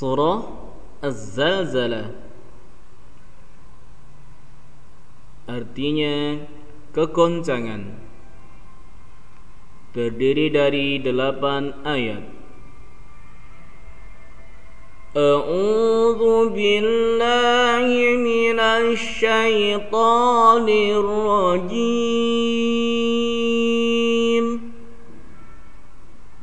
Surah Az-Zalzalah Artinya kekoncangan. Terdiri dari delapan ayat. A'udhu billahi minasy syaithanir rajim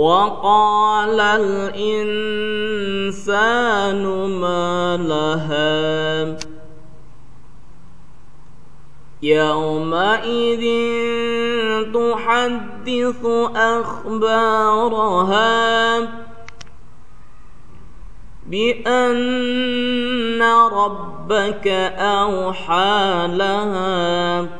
وقال الإنسان ما لها يومئذ تحدث أخبارها بأن ربك أوحى لها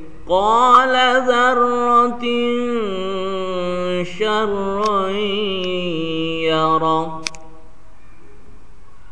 مثقال ذرة شرا يره